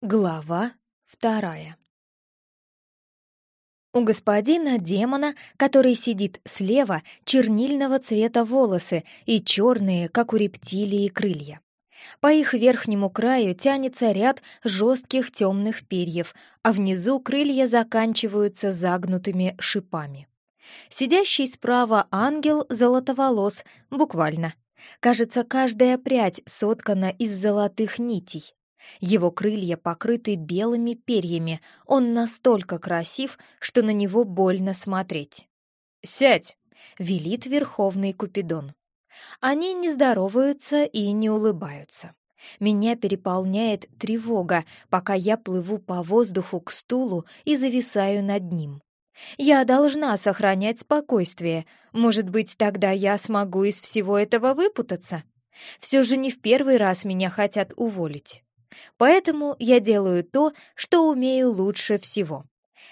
Глава вторая У господина демона, который сидит слева, чернильного цвета волосы и черные, как у рептилии, крылья. По их верхнему краю тянется ряд жестких темных перьев, а внизу крылья заканчиваются загнутыми шипами. Сидящий справа ангел золотоволос, буквально. Кажется, каждая прядь соткана из золотых нитей. Его крылья покрыты белыми перьями, он настолько красив, что на него больно смотреть. «Сядь!» — велит Верховный Купидон. Они не здороваются и не улыбаются. Меня переполняет тревога, пока я плыву по воздуху к стулу и зависаю над ним. Я должна сохранять спокойствие. Может быть, тогда я смогу из всего этого выпутаться? Все же не в первый раз меня хотят уволить. Поэтому я делаю то, что умею лучше всего.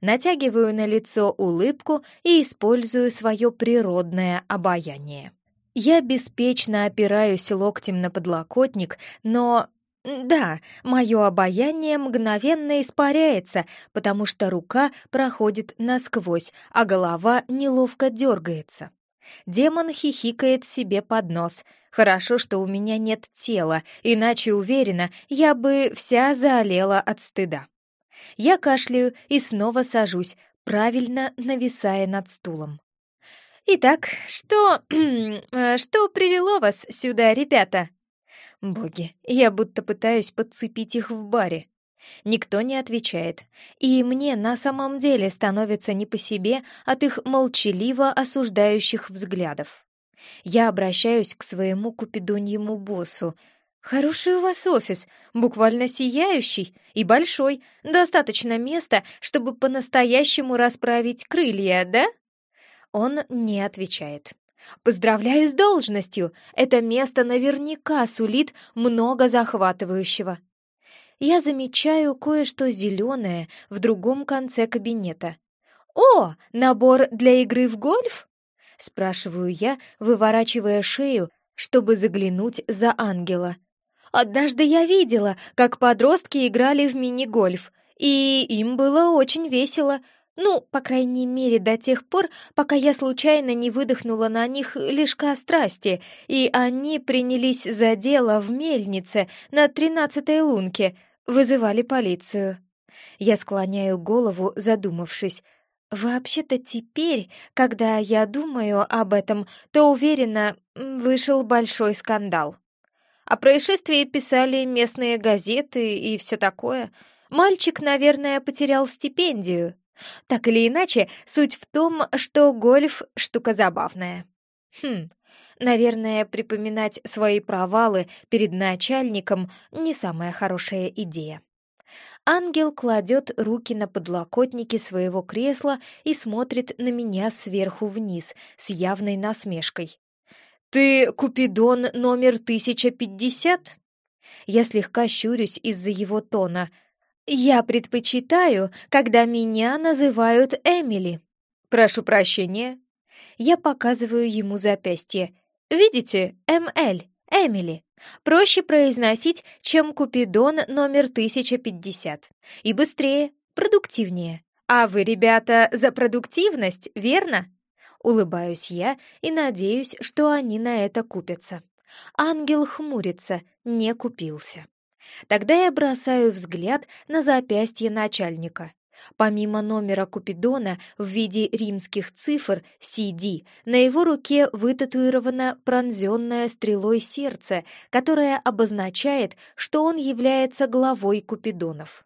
Натягиваю на лицо улыбку и использую свое природное обаяние. Я беспечно опираюсь локтем на подлокотник, но... Да, мое обаяние мгновенно испаряется, потому что рука проходит насквозь, а голова неловко дергается. Демон хихикает себе под нос — Хорошо, что у меня нет тела, иначе, уверена, я бы вся заолела от стыда. Я кашляю и снова сажусь, правильно нависая над стулом. «Итак, что... Э, что привело вас сюда, ребята?» Боги, я будто пытаюсь подцепить их в баре. Никто не отвечает, и мне на самом деле становится не по себе от их молчаливо осуждающих взглядов. Я обращаюсь к своему купидоньему боссу. «Хороший у вас офис, буквально сияющий и большой. Достаточно места, чтобы по-настоящему расправить крылья, да?» Он не отвечает. «Поздравляю с должностью! Это место наверняка сулит много захватывающего». Я замечаю кое-что зеленое в другом конце кабинета. «О, набор для игры в гольф?» Спрашиваю я, выворачивая шею, чтобы заглянуть за ангела. Однажды я видела, как подростки играли в мини-гольф, и им было очень весело. Ну, по крайней мере, до тех пор, пока я случайно не выдохнула на них лишка страсти, и они принялись за дело в мельнице на тринадцатой лунке, вызывали полицию. Я склоняю голову, задумавшись. Вообще-то теперь, когда я думаю об этом, то уверена, вышел большой скандал. О происшествии писали местные газеты и все такое. Мальчик, наверное, потерял стипендию. Так или иначе, суть в том, что гольф — штука забавная. Хм, наверное, припоминать свои провалы перед начальником — не самая хорошая идея. Ангел кладет руки на подлокотники своего кресла и смотрит на меня сверху вниз с явной насмешкой. «Ты Купидон номер 1050?» Я слегка щурюсь из-за его тона. «Я предпочитаю, когда меня называют Эмили». «Прошу прощения». Я показываю ему запястье. «Видите, МЛ, Эмили». Проще произносить, чем Купидон номер 1050. И быстрее, продуктивнее. А вы, ребята, за продуктивность, верно? Улыбаюсь я и надеюсь, что они на это купятся. Ангел хмурится, не купился. Тогда я бросаю взгляд на запястье начальника. Помимо номера Купидона в виде римских цифр CD, на его руке вытатуировано пронзенное стрелой сердце, которое обозначает, что он является главой Купидонов.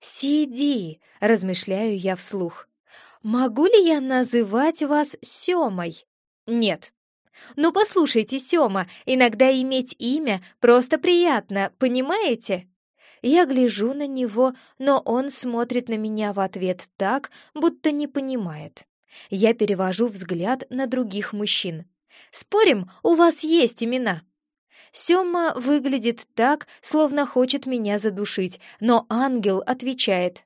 «CD», — размышляю я вслух. «Могу ли я называть вас Семой?» «Нет». «Ну, послушайте, Сема, иногда иметь имя просто приятно, понимаете?» Я гляжу на него, но он смотрит на меня в ответ так, будто не понимает. Я перевожу взгляд на других мужчин. «Спорим, у вас есть имена?» Сёма выглядит так, словно хочет меня задушить, но ангел отвечает.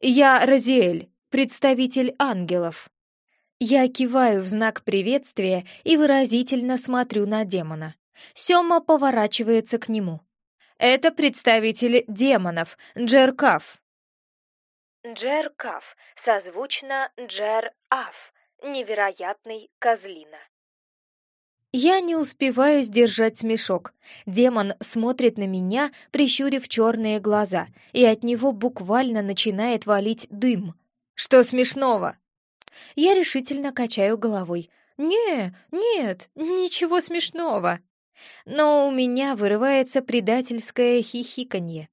«Я Розиэль, представитель ангелов». Я киваю в знак приветствия и выразительно смотрю на демона. Сёма поворачивается к нему. Это представитель демонов, Джеркаф. Джеркаф, созвучно Джер-Аф, невероятный козлина. Я не успеваю сдержать смешок. Демон смотрит на меня, прищурив черные глаза, и от него буквально начинает валить дым. Что смешного? Я решительно качаю головой. «Не, нет, ничего смешного». Но у меня вырывается предательское хихиканье.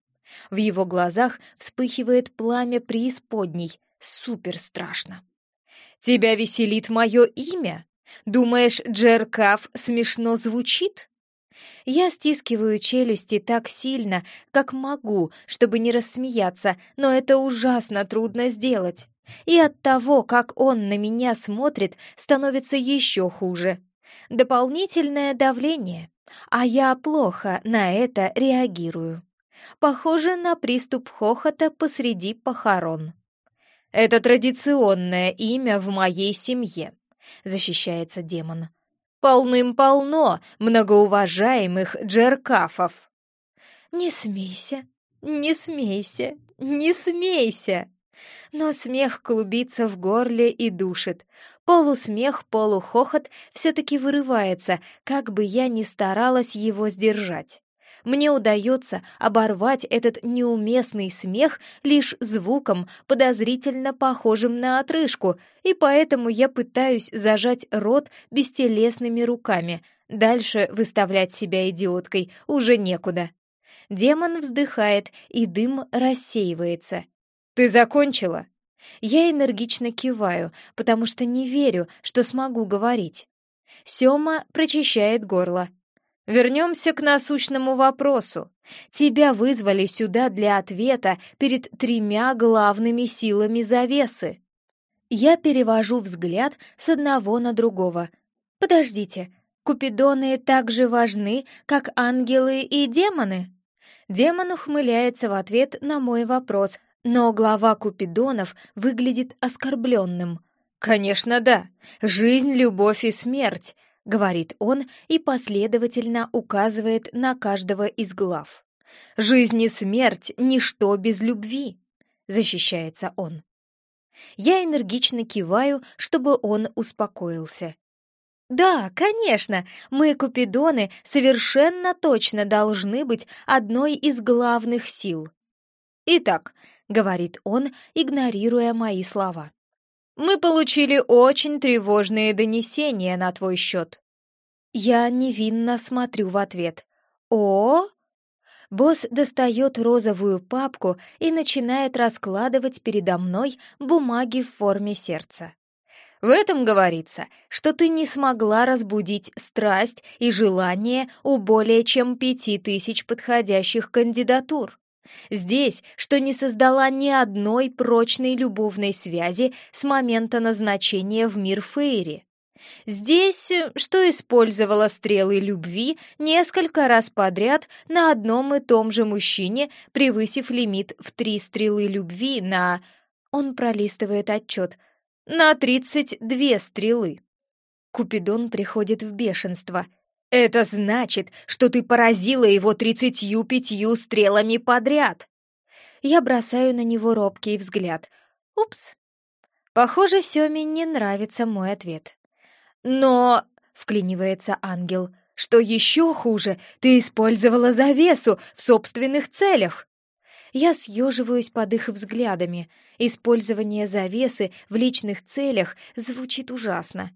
В его глазах вспыхивает пламя преисподней. Супер страшно. «Тебя веселит мое имя?» Думаешь, Джеркаф смешно звучит? Я стискиваю челюсти так сильно, как могу, чтобы не рассмеяться, но это ужасно трудно сделать. И от того, как он на меня смотрит, становится еще хуже. Дополнительное давление. А я плохо на это реагирую. Похоже на приступ хохота посреди похорон. Это традиционное имя в моей семье. — защищается демон. «Полным-полно многоуважаемых джеркафов!» «Не смейся, не смейся, не смейся!» Но смех клубится в горле и душит. Полусмех, полухохот все-таки вырывается, как бы я ни старалась его сдержать мне удается оборвать этот неуместный смех лишь звуком, подозрительно похожим на отрыжку, и поэтому я пытаюсь зажать рот бестелесными руками. Дальше выставлять себя идиоткой уже некуда. Демон вздыхает, и дым рассеивается. «Ты закончила?» Я энергично киваю, потому что не верю, что смогу говорить. Сёма прочищает горло. Вернемся к насущному вопросу. Тебя вызвали сюда для ответа перед тремя главными силами завесы. Я перевожу взгляд с одного на другого. Подождите, купидоны так же важны, как ангелы и демоны? Демон ухмыляется в ответ на мой вопрос, но глава купидонов выглядит оскорбленным. «Конечно, да. Жизнь, любовь и смерть. — говорит он и последовательно указывает на каждого из глав. «Жизнь и смерть — ничто без любви», — защищается он. Я энергично киваю, чтобы он успокоился. «Да, конечно, мы, Купидоны, совершенно точно должны быть одной из главных сил». «Итак», — говорит он, игнорируя мои слова, мы получили очень тревожные донесения на твой счет». Я невинно смотрю в ответ. «О?» Босс достает розовую папку и начинает раскладывать передо мной бумаги в форме сердца. В этом говорится, что ты не смогла разбудить страсть и желание у более чем пяти тысяч подходящих кандидатур. Здесь, что не создала ни одной прочной любовной связи с момента назначения в мир Фейри. Здесь, что использовала стрелы любви несколько раз подряд на одном и том же мужчине, превысив лимит в три стрелы любви на... Он пролистывает отчет. На тридцать две стрелы. Купидон приходит в бешенство — «Это значит, что ты поразила его тридцатью пятью стрелами подряд!» Я бросаю на него робкий взгляд. «Упс!» Похоже, Сёме не нравится мой ответ. «Но...» — вклинивается ангел. «Что еще хуже, ты использовала завесу в собственных целях!» Я съеживаюсь под их взглядами. Использование завесы в личных целях звучит ужасно.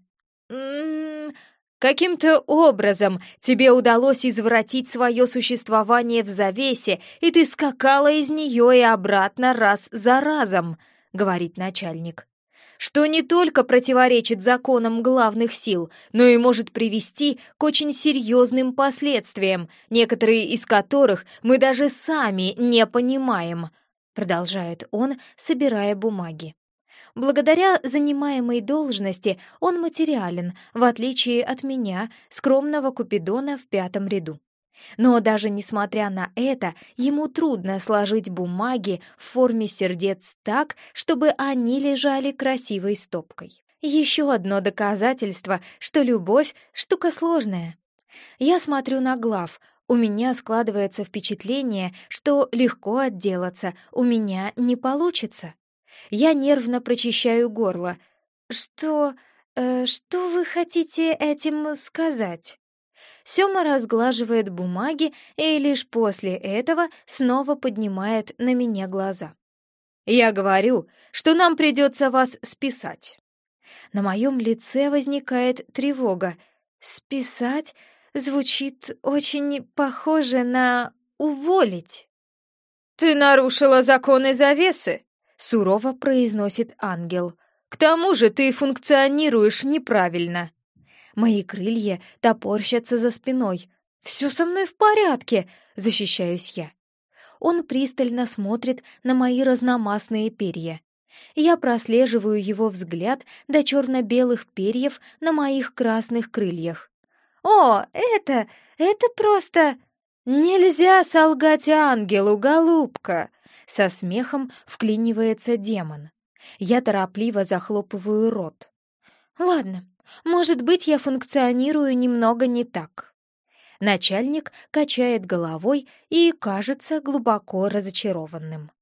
«М-м-м...» Каким-то образом тебе удалось извратить свое существование в завесе, и ты скакала из нее и обратно раз за разом, — говорит начальник. Что не только противоречит законам главных сил, но и может привести к очень серьезным последствиям, некоторые из которых мы даже сами не понимаем, — продолжает он, собирая бумаги. Благодаря занимаемой должности он материален, в отличие от меня, скромного Купидона в пятом ряду. Но даже несмотря на это, ему трудно сложить бумаги в форме сердец так, чтобы они лежали красивой стопкой. Еще одно доказательство, что любовь — штука сложная. Я смотрю на глав. У меня складывается впечатление, что легко отделаться у меня не получится. Я нервно прочищаю горло. Что... Э, что вы хотите этим сказать? Сёма разглаживает бумаги и лишь после этого снова поднимает на меня глаза. «Я говорю, что нам придется вас списать». На моем лице возникает тревога. «Списать?» звучит очень похоже на «уволить». «Ты нарушила законы завесы», — сурово произносит ангел. «К тому же ты функционируешь неправильно». Мои крылья топорщатся за спиной. «Все со мной в порядке», — защищаюсь я. Он пристально смотрит на мои разномастные перья. Я прослеживаю его взгляд до черно-белых перьев на моих красных крыльях. «О, это... это просто...» «Нельзя солгать ангелу, голубка!» Со смехом вклинивается демон. Я торопливо захлопываю рот. «Ладно, может быть, я функционирую немного не так». Начальник качает головой и кажется глубоко разочарованным.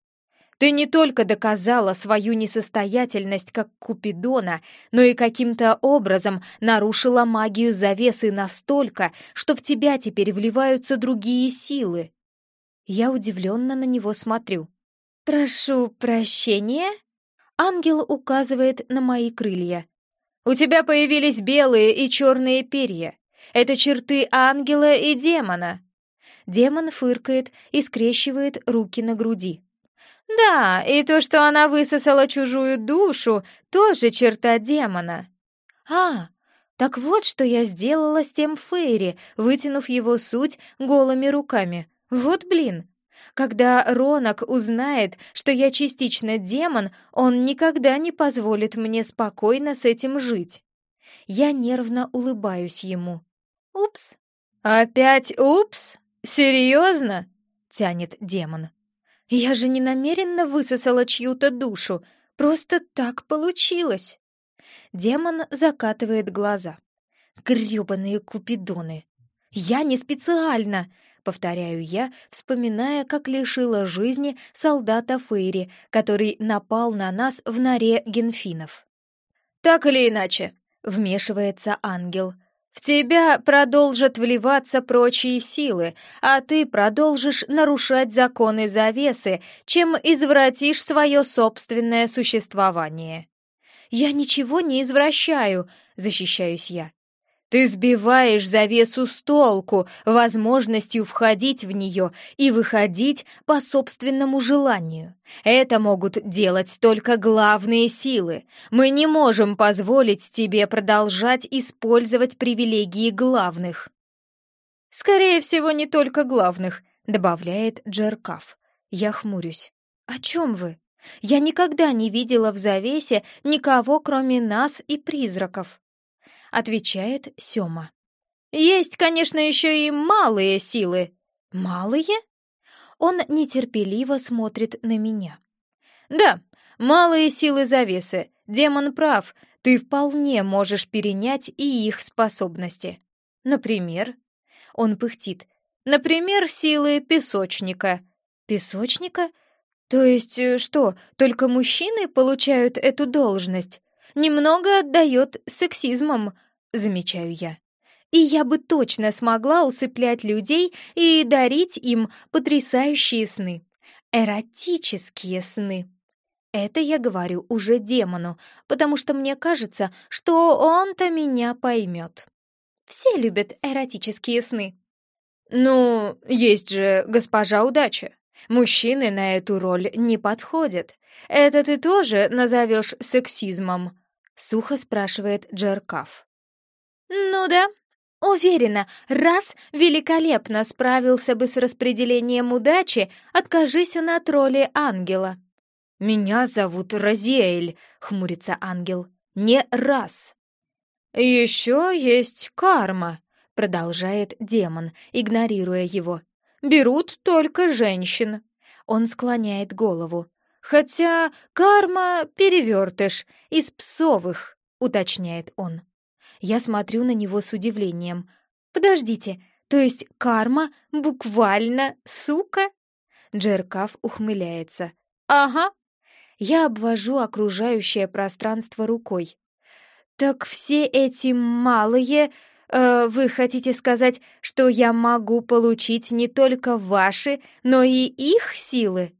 Ты не только доказала свою несостоятельность как Купидона, но и каким-то образом нарушила магию завесы настолько, что в тебя теперь вливаются другие силы. Я удивленно на него смотрю. «Прошу прощения?» Ангел указывает на мои крылья. «У тебя появились белые и черные перья. Это черты ангела и демона». Демон фыркает и скрещивает руки на груди. Да, и то, что она высосала чужую душу, тоже черта демона. А, так вот, что я сделала с тем Фейри, вытянув его суть голыми руками. Вот блин. Когда Ронок узнает, что я частично демон, он никогда не позволит мне спокойно с этим жить. Я нервно улыбаюсь ему. «Упс!» «Опять упс? Серьезно?» — тянет демон. Я же не намеренно высосала чью-то душу, просто так получилось. Демон закатывает глаза. Грёбаные купидоны. Я не специально, повторяю я, вспоминая, как лишила жизни солдата Фейри, который напал на нас в норе генфинов. Так или иначе, вмешивается ангел — в тебя продолжат вливаться прочие силы, а ты продолжишь нарушать законы завесы, чем извратишь свое собственное существование. Я ничего не извращаю, защищаюсь я. Ты сбиваешь завесу с толку возможностью входить в нее и выходить по собственному желанию. Это могут делать только главные силы. Мы не можем позволить тебе продолжать использовать привилегии главных. «Скорее всего, не только главных», — добавляет Джеркаф. Я хмурюсь. «О чем вы? Я никогда не видела в завесе никого, кроме нас и призраков». — отвечает Сёма. «Есть, конечно, еще и малые силы». «Малые?» Он нетерпеливо смотрит на меня. «Да, малые силы завесы. Демон прав, ты вполне можешь перенять и их способности. Например...» Он пыхтит. «Например, силы песочника». «Песочника? То есть э, что, только мужчины получают эту должность?» Немного отдает сексизмом», — замечаю я. «И я бы точно смогла усыплять людей и дарить им потрясающие сны. Эротические сны». Это я говорю уже демону, потому что мне кажется, что он-то меня поймет. Все любят эротические сны. «Ну, есть же госпожа удача. Мужчины на эту роль не подходят. Это ты тоже назовешь сексизмом?» Сухо спрашивает Джеркаф. «Ну да, уверена, раз великолепно справился бы с распределением удачи, откажись он от роли ангела». «Меня зовут Розиэль», — хмурится ангел. «Не раз». «Еще есть карма», — продолжает демон, игнорируя его. «Берут только женщин». Он склоняет голову. «Хотя карма — перевертыш, из псовых», — уточняет он. Я смотрю на него с удивлением. «Подождите, То есть карма буквально сука? Джеркаф ухмыляется. Ага. Я обвожу окружающее пространство рукой. Так все эти малые... Э, вы хотите сказать, что я могу получить не только ваши, но и их силы?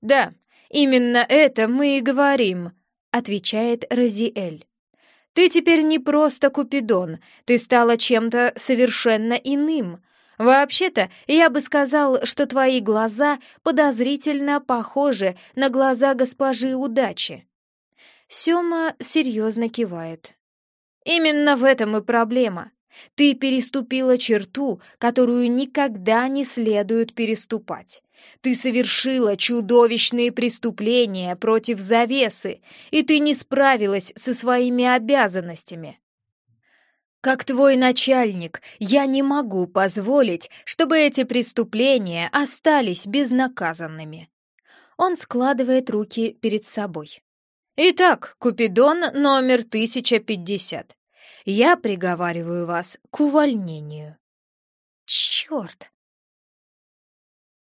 Да, именно это мы и говорим, отвечает Розиэль. Ты теперь не просто Купидон, ты стала чем-то совершенно иным. Вообще-то, я бы сказал, что твои глаза подозрительно похожи на глаза госпожи удачи. Сёма серьезно кивает. Именно в этом и проблема. Ты переступила черту, которую никогда не следует переступать. Ты совершила чудовищные преступления против завесы, и ты не справилась со своими обязанностями. Как твой начальник, я не могу позволить, чтобы эти преступления остались безнаказанными. Он складывает руки перед собой. Итак, Купидон номер 1050. Я приговариваю вас к увольнению. Черт!